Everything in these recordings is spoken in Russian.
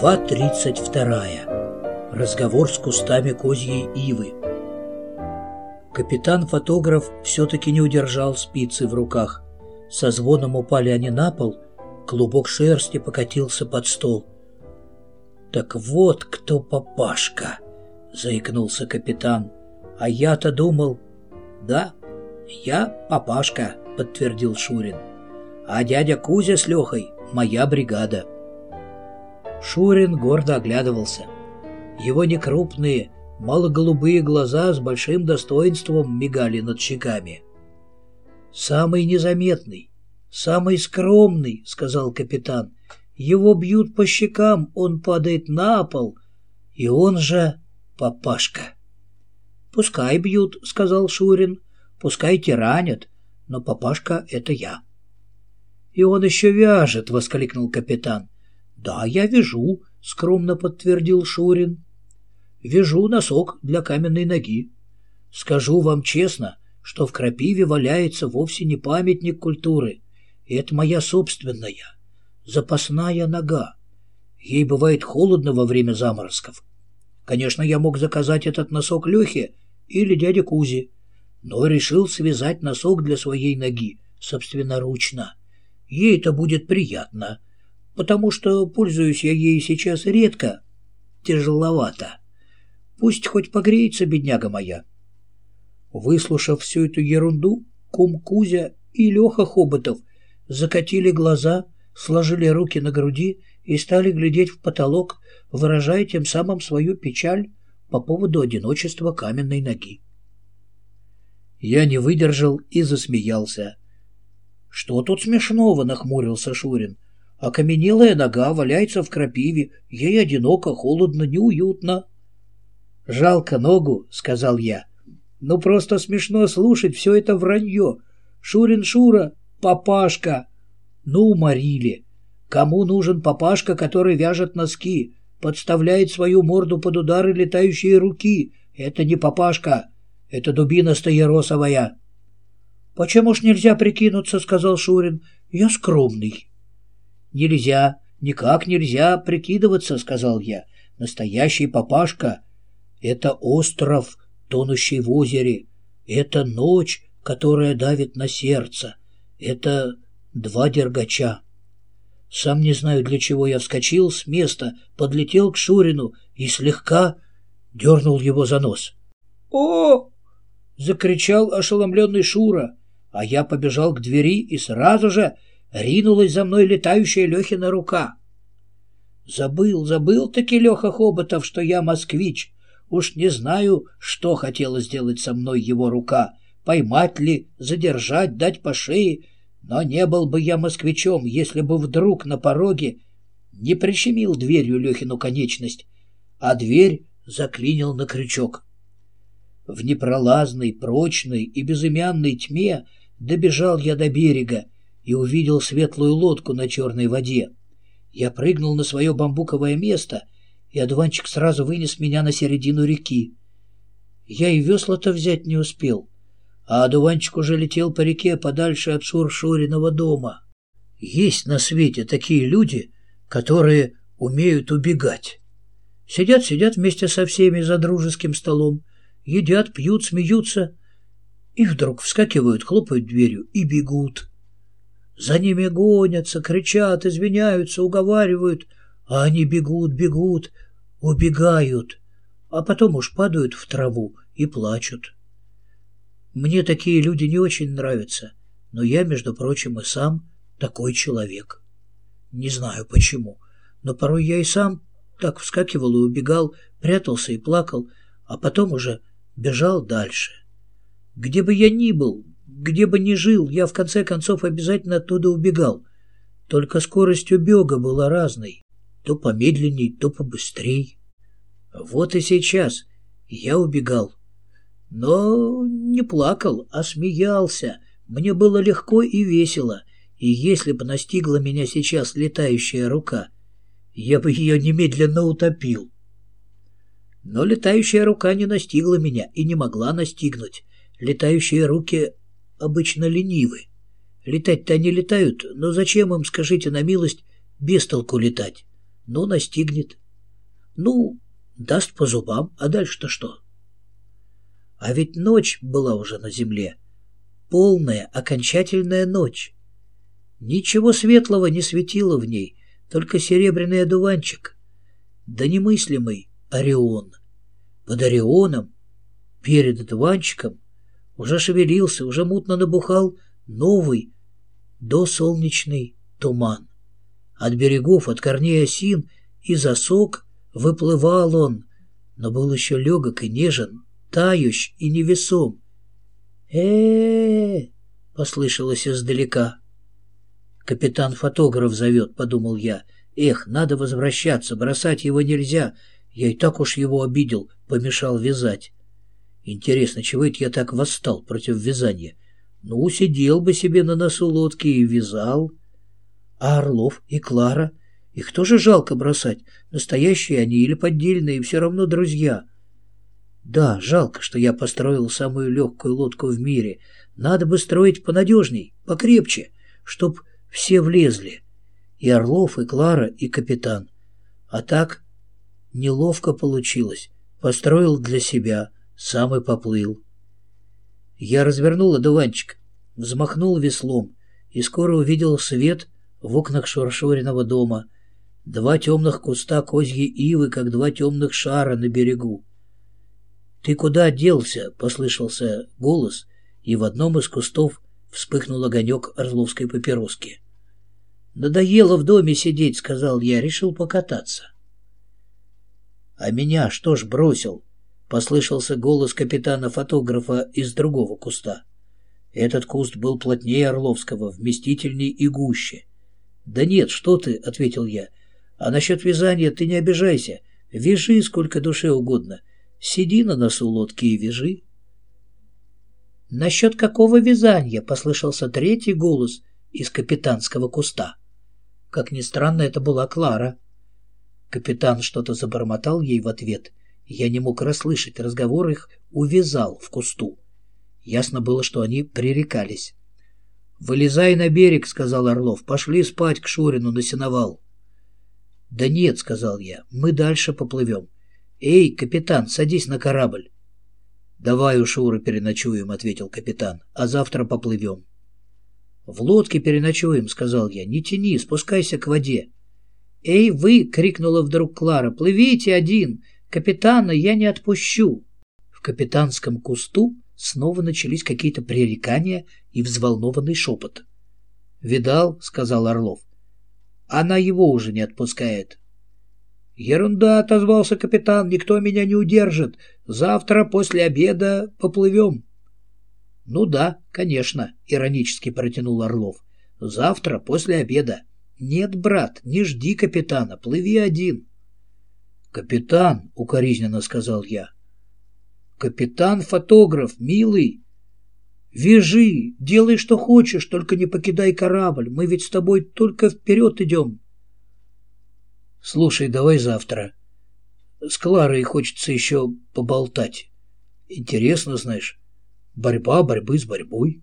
Глава 32. Разговор с кустами козьей ивы. Капитан-фотограф все-таки не удержал спицы в руках. Со звоном упали они на пол, клубок шерсти покатился под стол. «Так вот кто папашка!» — заикнулся капитан. «А я-то думал...» «Да, я папашка», — подтвердил Шурин. «А дядя Кузя с Лехой — моя бригада». Шурин гордо оглядывался. Его некрупные, малоголубые глаза с большим достоинством мигали над щеками. «Самый незаметный, самый скромный», — сказал капитан. «Его бьют по щекам, он падает на пол, и он же папашка». «Пускай бьют», — сказал Шурин, — «пускай тиранят, но папашка — это я». «И он еще вяжет», — воскликнул капитан. «Да, я вяжу», — скромно подтвердил Шурин. «Вяжу носок для каменной ноги. Скажу вам честно, что в крапиве валяется вовсе не памятник культуры. Это моя собственная, запасная нога. Ей бывает холодно во время заморозков. Конечно, я мог заказать этот носок Лехе или дяде Кузе, но решил связать носок для своей ноги собственноручно. Ей это будет приятно, потому что пользуюсь я ей сейчас редко, тяжеловато. Пусть хоть погреется бедняга моя. Выслушав всю эту ерунду, кум Кузя и Леха Хоботов закатили глаза, сложили руки на груди и стали глядеть в потолок, выражая тем самым свою печаль по поводу одиночества каменной ноги. Я не выдержал и засмеялся. «Что тут смешного?» — нахмурился Шурин. Окаменелая нога валяется в крапиве, ей одиноко, холодно, неуютно. «Жалко ногу», — сказал я. «Ну, просто смешно слушать все это вранье. Шурин Шура, папашка». Ну, уморили. Кому нужен папашка, который вяжет носки, подставляет свою морду под удары летающие руки? Это не папашка, это дубина стояросовая. «Почему ж нельзя прикинуться?» — сказал Шурин. «Я скромный». «Нельзя, никак нельзя прикидываться», — сказал я. «Настоящий папашка — это остров, тонущий в озере. Это ночь, которая давит на сердце. Это два дергача». Сам не знаю, для чего я вскочил с места, подлетел к Шурину и слегка дернул его за нос. «О!» — закричал ошеломленный Шура, а я побежал к двери и сразу же ринулась за мной летающая Лехина рука. Забыл, забыл-таки Леха Хоботов, что я москвич. Уж не знаю, что хотела сделать со мной его рука. Поймать ли, задержать, дать по шее. Но не был бы я москвичом, если бы вдруг на пороге не прищемил дверью Лехину конечность, а дверь заклинил на крючок. В непролазной, прочной и безымянной тьме добежал я до берега и увидел светлую лодку на черной воде. Я прыгнул на свое бамбуковое место, и одуванчик сразу вынес меня на середину реки. Я и весла-то взять не успел, а одуванчик уже летел по реке подальше от Шур-Шуриного дома. Есть на свете такие люди, которые умеют убегать. Сидят-сидят вместе со всеми за дружеским столом, едят, пьют, смеются, и вдруг вскакивают, хлопают дверью и бегут. За ними гонятся, кричат, извиняются, уговаривают, а они бегут, бегут, убегают, а потом уж падают в траву и плачут. Мне такие люди не очень нравятся, но я, между прочим, и сам такой человек. Не знаю почему, но порой я и сам так вскакивал и убегал, прятался и плакал, а потом уже бежал дальше. Где бы я ни был, где бы ни жил, я в конце концов обязательно оттуда убегал. Только скорость убега была разной. То помедленней, то побыстрей. Вот и сейчас я убегал. Но не плакал, а смеялся. Мне было легко и весело. И если бы настигла меня сейчас летающая рука, я бы ее немедленно утопил. Но летающая рука не настигла меня и не могла настигнуть. Летающие руки обычно ленивы. Летать-то они летают, но зачем им, скажите на милость, без толку летать? Ну, настигнет. Ну, даст по зубам, а дальше-то что? А ведь ночь была уже на земле. Полная, окончательная ночь. Ничего светлого не светило в ней, только серебряный одуванчик. Да немыслимый Орион. Под Орионом, перед одуванчиком, уже шевелился, уже мутно набухал новый досолнечный туман. От берегов, от корней осин и засок выплывал он, но был еще легок и нежен, тающ и невесом. э послышалось издалека. «Капитан-фотограф зовет», — подумал я. «Эх, надо возвращаться, бросать его нельзя. Я и так уж его обидел, помешал вязать». Интересно, чего это я так восстал против вязания? Ну, сидел бы себе на носу лодки и вязал. А Орлов и Клара? Их тоже жалко бросать. Настоящие они или поддельные, все равно друзья. Да, жалко, что я построил самую легкую лодку в мире. Надо бы строить понадежней, покрепче, чтоб все влезли. И Орлов, и Клара, и капитан. А так неловко получилось. Построил для себя, сам и поплыл. Я развернул одуванчик, взмахнул веслом и скоро увидел свет в окнах шуршуриного дома. Два темных куста козьей ивы, как два темных шара на берегу. «Ты куда делся?» — послышался голос, и в одном из кустов вспыхнул огонек орловской папироски. «Надоело в доме сидеть», — сказал я, — решил покататься. «А меня что ж бросил?» — послышался голос капитана-фотографа из другого куста. Этот куст был плотнее Орловского, вместительней и гуще. «Да нет, что ты», — ответил я. «А насчет вязания ты не обижайся. Вяжи сколько душе угодно. Сиди на носу лодки и вяжи». «Насчет какого вязания?» — послышался третий голос из капитанского куста. Как ни странно, это была Клара. Капитан что-то забормотал ей в ответ — я не мог расслышать, разговор их увязал в кусту. Ясно было, что они пререкались. «Вылезай на берег», — сказал Орлов. «Пошли спать к Шурину на сеновал». «Да нет», — сказал я, — «мы дальше поплывем». «Эй, капитан, садись на корабль». «Давай у Шуры переночуем», — ответил капитан, — «а завтра поплывем». «В лодке переночуем», — сказал я. «Не тяни, спускайся к воде». «Эй, вы!» — крикнула вдруг Клара. «Плывите один! Капитана я не отпущу. В капитанском кусту снова начались какие-то пререкания и взволнованный шепот. «Видал?» — сказал Орлов. «Она его уже не отпускает». «Ерунда!» — отозвался капитан. «Никто меня не удержит. Завтра после обеда поплывем». «Ну да, конечно», — иронически протянул Орлов. «Завтра после обеда». «Нет, брат, не жди капитана, плыви один». «Капитан», — укоризненно сказал я. «Капитан-фотограф, милый, вяжи, делай, что хочешь, только не покидай корабль, мы ведь с тобой только вперед идем». «Слушай, давай завтра. С Кларой хочется еще поболтать. Интересно, знаешь, борьба борьбы с борьбой».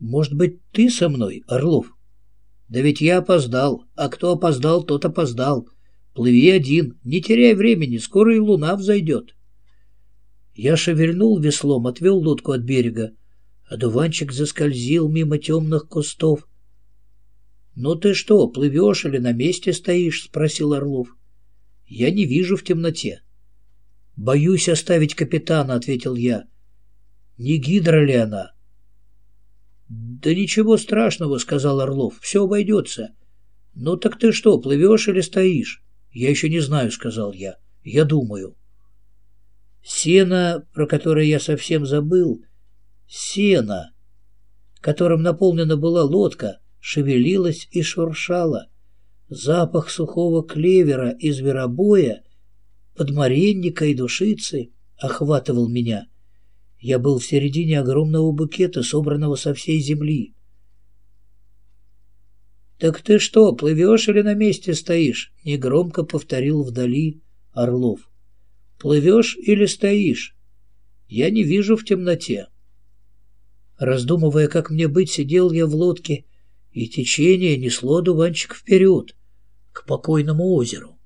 «Может быть, ты со мной, Орлов?» «Да ведь я опоздал, а кто опоздал, тот опоздал». Плыви один, не теряй времени, скоро и луна взойдет. Я шевельнул веслом, отвел лодку от берега. а Одуванчик заскользил мимо темных кустов. — Ну ты что, плывешь или на месте стоишь? — спросил Орлов. — Я не вижу в темноте. — Боюсь оставить капитана, — ответил я. — Не гидра ли она? — Да ничего страшного, — сказал Орлов. — Все обойдется. — Ну так ты что, плывешь или стоишь? «Я еще не знаю», — сказал я. «Я думаю». Сено, про которое я совсем забыл, сено, которым наполнена была лодка, шевелилась и шуршала. Запах сухого клевера и зверобоя, подмаренника и душицы охватывал меня. Я был в середине огромного букета, собранного со всей земли. «Так ты что, плывешь или на месте стоишь?» — негромко повторил вдали Орлов. «Плывешь или стоишь? Я не вижу в темноте». Раздумывая, как мне быть, сидел я в лодке, и течение несло дуванчик вперед. к покойному озеру.